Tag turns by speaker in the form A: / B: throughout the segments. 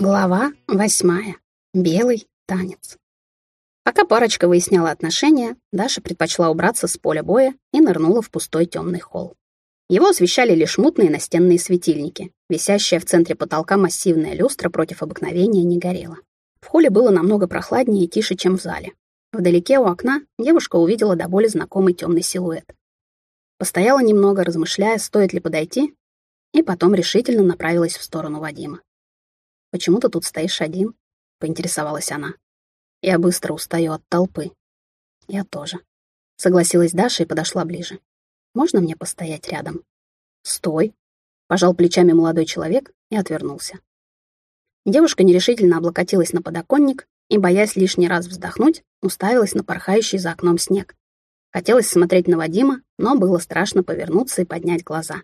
A: Глава восьмая. Белый танец. Пока парочка выясняла отношения, Даша предпочла убраться с поля боя и нырнула в пустой темный холл. Его освещали лишь мутные настенные светильники. Висящая в центре потолка массивная люстра против обыкновения не горела. В холле было намного прохладнее и тише, чем в зале. Вдалеке у окна девушка увидела до боли знакомый темный силуэт. Постояла немного, размышляя, стоит ли подойти, и потом решительно направилась в сторону Вадима. «Почему ты тут стоишь один?» — поинтересовалась она. «Я быстро устаю от толпы». «Я тоже», — согласилась Даша и подошла ближе. Можно мне постоять рядом? Стой. Пожал плечами молодой человек и отвернулся. Девушка нерешительно облокотилась на подоконник и, боясь лишний раз вздохнуть, уставилась на порхающий за окном снег. Хотелось смотреть на Вадима, но было страшно повернуться и поднять глаза.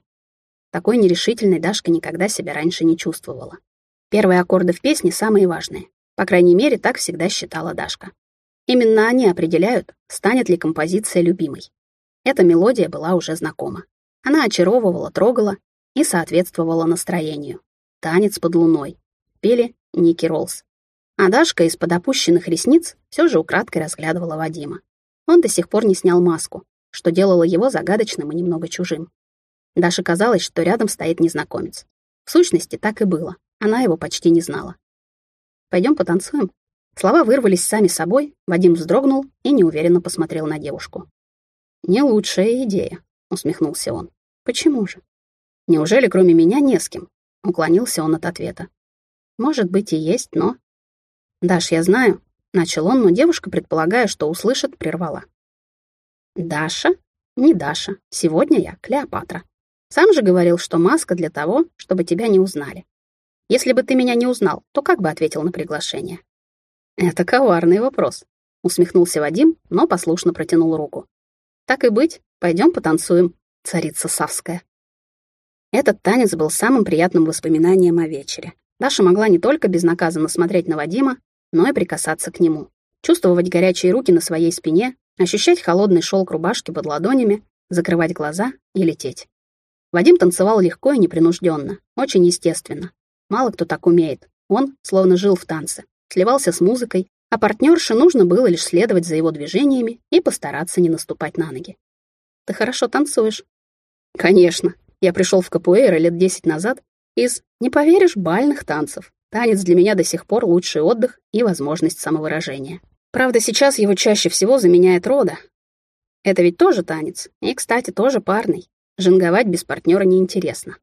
A: Такой нерешительной Дашка никогда себя раньше не чувствовала. Первые аккорды в песне самые важные. По крайней мере, так всегда считала Дашка. Именно они определяют, станет ли композиция любимой. Эта мелодия была уже знакома. Она очаровывала, трогала и соответствовала настроению. «Танец под луной». Пели Ники Роллс. А Дашка из-под опущенных ресниц все же украдкой разглядывала Вадима. Он до сих пор не снял маску, что делало его загадочным и немного чужим. Даше казалось, что рядом стоит незнакомец. В сущности, так и было. Она его почти не знала. «Пойдем потанцуем?» Слова вырвались сами собой, Вадим вздрогнул и неуверенно посмотрел на девушку. «Не лучшая идея», — усмехнулся он. «Почему же? Неужели кроме меня не с кем?» — уклонился он от ответа. «Может быть и есть, но...» «Даш, я знаю», — начал он, но девушка, предполагая, что услышит, прервала. «Даша? Не Даша. Сегодня я Клеопатра. Сам же говорил, что маска для того, чтобы тебя не узнали. Если бы ты меня не узнал, то как бы ответил на приглашение?» «Это коварный вопрос», — усмехнулся Вадим, но послушно протянул руку. Так и быть, пойдем потанцуем, царица Савская. Этот танец был самым приятным воспоминанием о вечере. Даша могла не только безнаказанно смотреть на Вадима, но и прикасаться к нему. Чувствовать горячие руки на своей спине, ощущать холодный шелк рубашки под ладонями, закрывать глаза и лететь. Вадим танцевал легко и непринужденно, очень естественно. Мало кто так умеет. Он словно жил в танце, сливался с музыкой, а партнерше нужно было лишь следовать за его движениями и постараться не наступать на ноги. «Ты хорошо танцуешь?» «Конечно. Я пришел в капуэйро лет десять назад из, не поверишь, бальных танцев. Танец для меня до сих пор лучший отдых и возможность самовыражения. Правда, сейчас его чаще всего заменяет рода. Это ведь тоже танец, и, кстати, тоже парный. Жонговать без партнера неинтересно.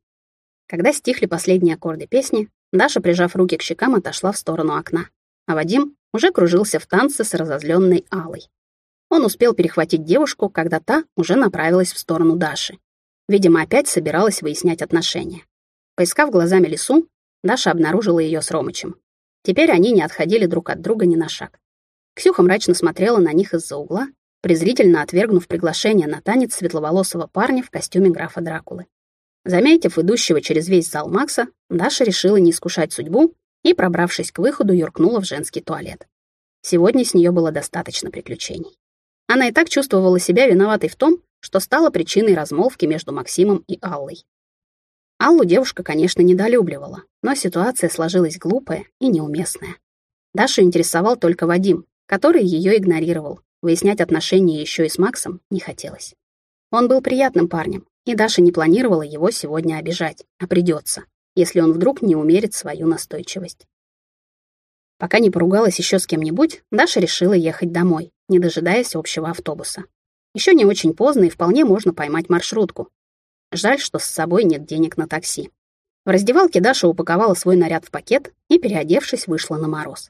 A: Когда стихли последние аккорды песни, Даша, прижав руки к щекам, отошла в сторону окна, а Вадим уже кружился в танце с разозленной Алой. Он успел перехватить девушку, когда та уже направилась в сторону Даши. Видимо, опять собиралась выяснять отношения. Поискав глазами лесу, Даша обнаружила ее с Ромычем. Теперь они не отходили друг от друга ни на шаг. Ксюха мрачно смотрела на них из-за угла, презрительно отвергнув приглашение на танец светловолосого парня в костюме графа Дракулы. Заметив идущего через весь зал Макса, Даша решила не искушать судьбу и, пробравшись к выходу, юркнула в женский туалет. Сегодня с нее было достаточно приключений. Она и так чувствовала себя виноватой в том, что стала причиной размолвки между Максимом и Аллой. Аллу девушка, конечно, недолюбливала, но ситуация сложилась глупая и неуместная. Дашу интересовал только Вадим, который ее игнорировал. Выяснять отношения еще и с Максом не хотелось. Он был приятным парнем, и Даша не планировала его сегодня обижать, а придется если он вдруг не умерит свою настойчивость. Пока не поругалась еще с кем-нибудь, Даша решила ехать домой, не дожидаясь общего автобуса. Еще не очень поздно и вполне можно поймать маршрутку. Жаль, что с собой нет денег на такси. В раздевалке Даша упаковала свой наряд в пакет и, переодевшись, вышла на мороз.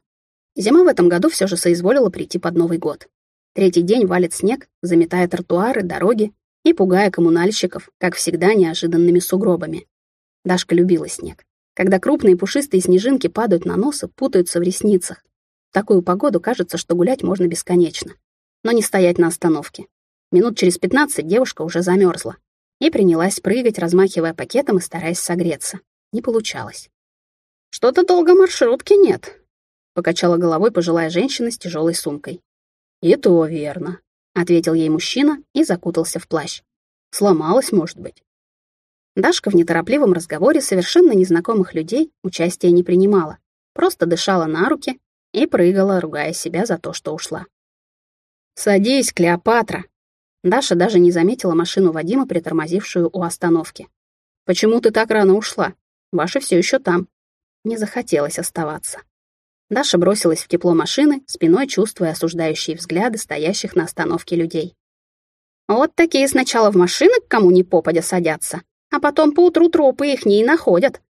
A: Зима в этом году все же соизволила прийти под Новый год. Третий день валит снег, заметая тротуары, дороги и пугая коммунальщиков, как всегда, неожиданными сугробами. Дашка любила снег. Когда крупные пушистые снежинки падают на нос и путаются в ресницах. В такую погоду кажется, что гулять можно бесконечно. Но не стоять на остановке. Минут через пятнадцать девушка уже замерзла и принялась прыгать, размахивая пакетом и стараясь согреться. Не получалось. «Что-то долго маршрутки нет», — покачала головой пожилая женщина с тяжелой сумкой. «И то верно», — ответил ей мужчина и закутался в плащ. «Сломалась, может быть». Дашка в неторопливом разговоре совершенно незнакомых людей участия не принимала, просто дышала на руки и прыгала, ругая себя за то, что ушла. «Садись, Клеопатра!» Даша даже не заметила машину Вадима, притормозившую у остановки. «Почему ты так рано ушла? Ваша все еще там». Не захотелось оставаться. Даша бросилась в тепло машины, спиной чувствуя осуждающие взгляды стоящих на остановке людей. «Вот такие сначала в машины к кому ни попадя садятся, а потом поутру тропы их не и находят».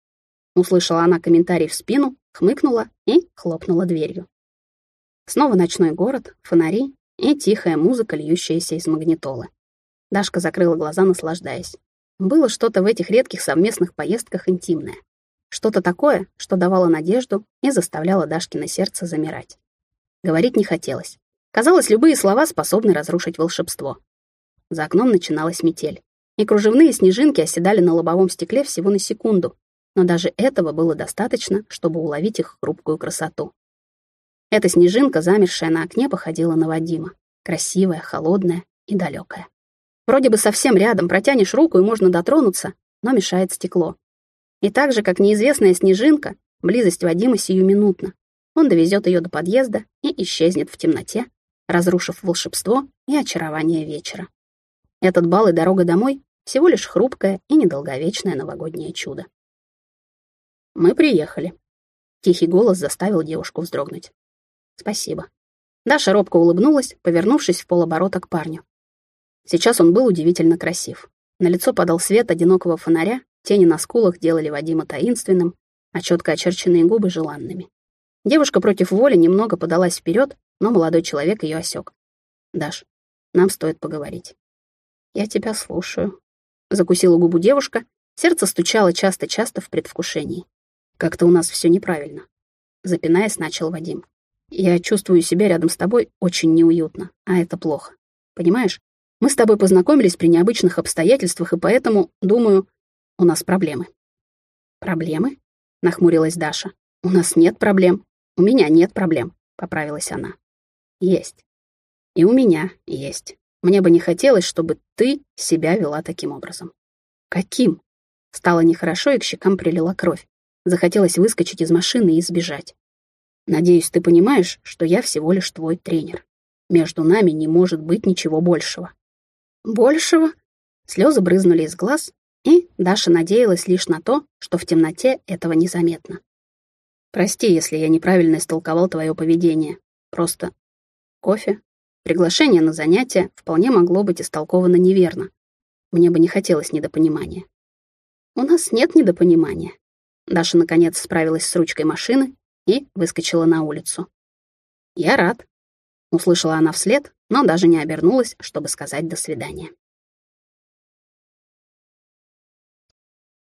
A: Услышала она комментарий в спину, хмыкнула и хлопнула дверью. Снова ночной город, фонари и тихая музыка, льющаяся из магнитолы. Дашка закрыла глаза, наслаждаясь. Было что-то в этих редких совместных поездках интимное. Что-то такое, что давало надежду и заставляло Дашкино сердце замирать. Говорить не хотелось. Казалось, любые слова способны разрушить волшебство. За окном начиналась метель, и кружевные снежинки оседали на лобовом стекле всего на секунду, но даже этого было достаточно, чтобы уловить их хрупкую красоту. Эта снежинка, замершая на окне, походила на Вадима. Красивая, холодная и далекая. Вроде бы совсем рядом, протянешь руку и можно дотронуться, но мешает стекло. И так же, как неизвестная снежинка, близость Вадима сиюминутна. Он довезет ее до подъезда и исчезнет в темноте, разрушив волшебство и очарование вечера. Этот бал и дорога домой — всего лишь хрупкое и недолговечное новогоднее чудо. «Мы приехали». Тихий голос заставил девушку вздрогнуть. «Спасибо». Даша робко улыбнулась, повернувшись в полоборота к парню. Сейчас он был удивительно красив. На лицо подал свет одинокого фонаря, тени на скулах делали Вадима таинственным, а четко очерченные губы — желанными. Девушка против воли немного подалась вперед, но молодой человек ее осек. «Даш, нам стоит поговорить». «Я тебя слушаю», — закусила губу девушка, сердце стучало часто-часто в предвкушении. «Как-то у нас все неправильно», — запинаясь, начал Вадим. «Я чувствую себя рядом с тобой очень неуютно, а это плохо. Понимаешь, мы с тобой познакомились при необычных обстоятельствах, и поэтому, думаю, у нас проблемы». «Проблемы?» — нахмурилась Даша. «У нас нет проблем. У меня нет проблем», — поправилась она. «Есть. И у меня есть. Мне бы не хотелось, чтобы ты себя вела таким образом». «Каким?» Стало нехорошо, и к щекам прилила кровь. Захотелось выскочить из машины и сбежать. «Надеюсь, ты понимаешь, что я всего лишь твой тренер. Между нами не может быть ничего большего. Большего? Слезы брызнули из глаз, и Даша надеялась лишь на то, что в темноте этого незаметно. Прости, если я неправильно истолковал твое поведение. Просто кофе, приглашение на занятие вполне могло быть истолковано неверно. Мне бы не хотелось недопонимания. У нас нет недопонимания. Даша, наконец, справилась с ручкой машины и выскочила на улицу. «Я рад», — услышала она вслед, но даже не обернулась, чтобы сказать «до свидания».